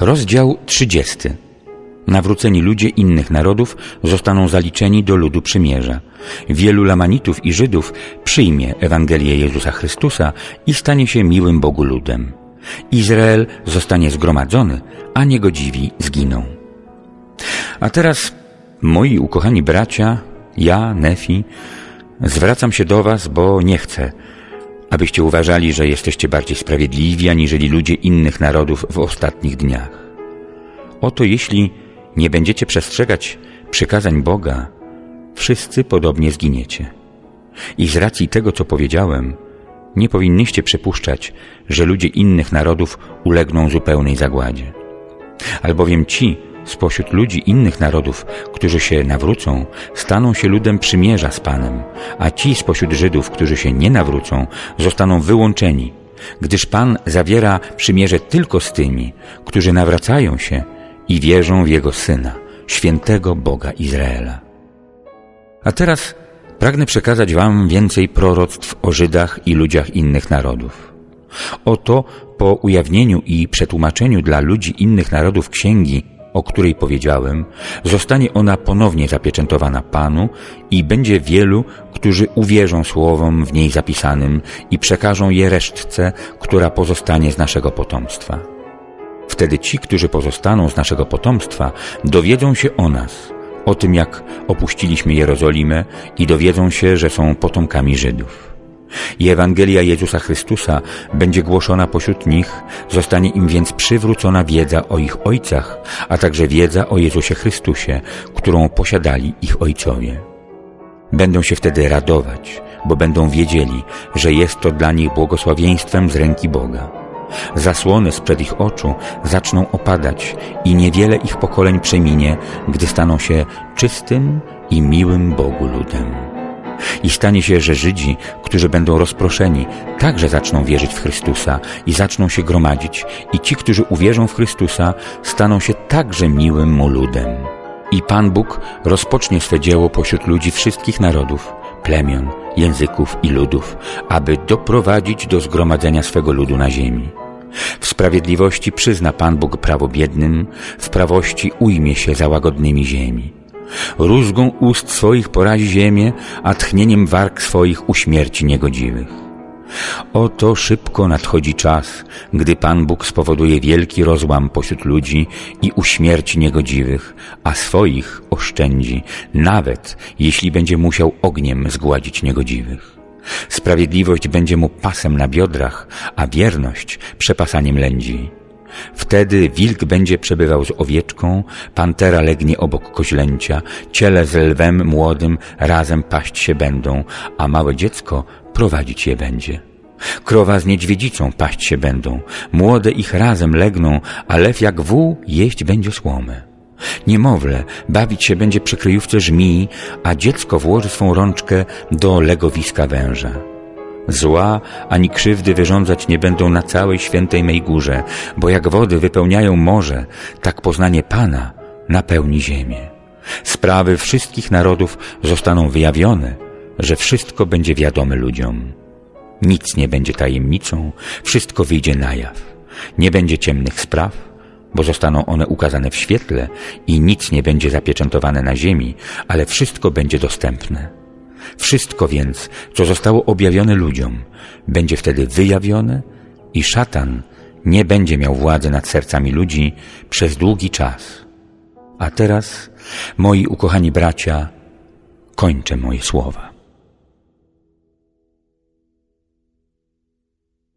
Rozdział 30. Nawróceni ludzie innych narodów zostaną zaliczeni do ludu przymierza. Wielu Lamanitów i Żydów przyjmie Ewangelię Jezusa Chrystusa i stanie się miłym Bogu ludem. Izrael zostanie zgromadzony, a niegodziwi zginą. A teraz, moi ukochani bracia, ja, Nefi, zwracam się do was, bo nie chcę, abyście uważali, że jesteście bardziej sprawiedliwi aniżeli ludzie innych narodów w ostatnich dniach. Oto jeśli nie będziecie przestrzegać przykazań Boga, wszyscy podobnie zginiecie. I z racji tego, co powiedziałem, nie powinniście przypuszczać, że ludzie innych narodów ulegną zupełnej zagładzie. Albowiem ci, spośród ludzi innych narodów, którzy się nawrócą, staną się ludem przymierza z Panem, a ci spośród Żydów, którzy się nie nawrócą, zostaną wyłączeni, gdyż Pan zawiera przymierze tylko z tymi, którzy nawracają się i wierzą w Jego Syna, świętego Boga Izraela. A teraz pragnę przekazać Wam więcej proroctw o Żydach i ludziach innych narodów. Oto po ujawnieniu i przetłumaczeniu dla ludzi innych narodów księgi o której powiedziałem, zostanie ona ponownie zapieczętowana Panu i będzie wielu, którzy uwierzą słowom w niej zapisanym i przekażą je resztce, która pozostanie z naszego potomstwa. Wtedy ci, którzy pozostaną z naszego potomstwa, dowiedzą się o nas, o tym jak opuściliśmy Jerozolimę i dowiedzą się, że są potomkami Żydów i Ewangelia Jezusa Chrystusa będzie głoszona pośród nich, zostanie im więc przywrócona wiedza o ich ojcach, a także wiedza o Jezusie Chrystusie, którą posiadali ich ojcowie. Będą się wtedy radować, bo będą wiedzieli, że jest to dla nich błogosławieństwem z ręki Boga. Zasłony sprzed ich oczu zaczną opadać i niewiele ich pokoleń przeminie, gdy staną się czystym i miłym Bogu ludem. I stanie się, że Żydzi, którzy będą rozproszeni, także zaczną wierzyć w Chrystusa i zaczną się gromadzić i ci, którzy uwierzą w Chrystusa, staną się także miłym Mu ludem. I Pan Bóg rozpocznie swe dzieło pośród ludzi wszystkich narodów, plemion, języków i ludów, aby doprowadzić do zgromadzenia swego ludu na ziemi. W sprawiedliwości przyzna Pan Bóg prawo biednym, w prawości ujmie się za łagodnymi ziemi. Rózgą ust swoich porazi ziemię, a tchnieniem warg swoich uśmierci niegodziwych. Oto szybko nadchodzi czas, gdy Pan Bóg spowoduje wielki rozłam pośród ludzi i uśmierci niegodziwych, a swoich oszczędzi, nawet jeśli będzie musiał ogniem zgładzić niegodziwych. Sprawiedliwość będzie mu pasem na biodrach, a wierność przepasaniem lędzi. Wtedy wilk będzie przebywał z owieczką, pantera legnie obok koźlęcia, ciele z lwem młodym razem paść się będą, a małe dziecko prowadzić je będzie. Krowa z niedźwiedzicą paść się będą, młode ich razem legną, a lew jak wół jeść będzie słomę. Niemowlę bawić się będzie przy kryjówce żmii, a dziecko włoży swą rączkę do legowiska węża. Zła ani krzywdy wyrządzać nie będą na całej świętej mej górze, bo jak wody wypełniają morze, tak poznanie Pana napełni ziemię. Sprawy wszystkich narodów zostaną wyjawione, że wszystko będzie wiadome ludziom. Nic nie będzie tajemnicą, wszystko wyjdzie na jaw. Nie będzie ciemnych spraw, bo zostaną one ukazane w świetle i nic nie będzie zapieczętowane na ziemi, ale wszystko będzie dostępne. Wszystko więc, co zostało objawione ludziom, będzie wtedy wyjawione i szatan nie będzie miał władzy nad sercami ludzi przez długi czas. A teraz, moi ukochani bracia, kończę moje słowa.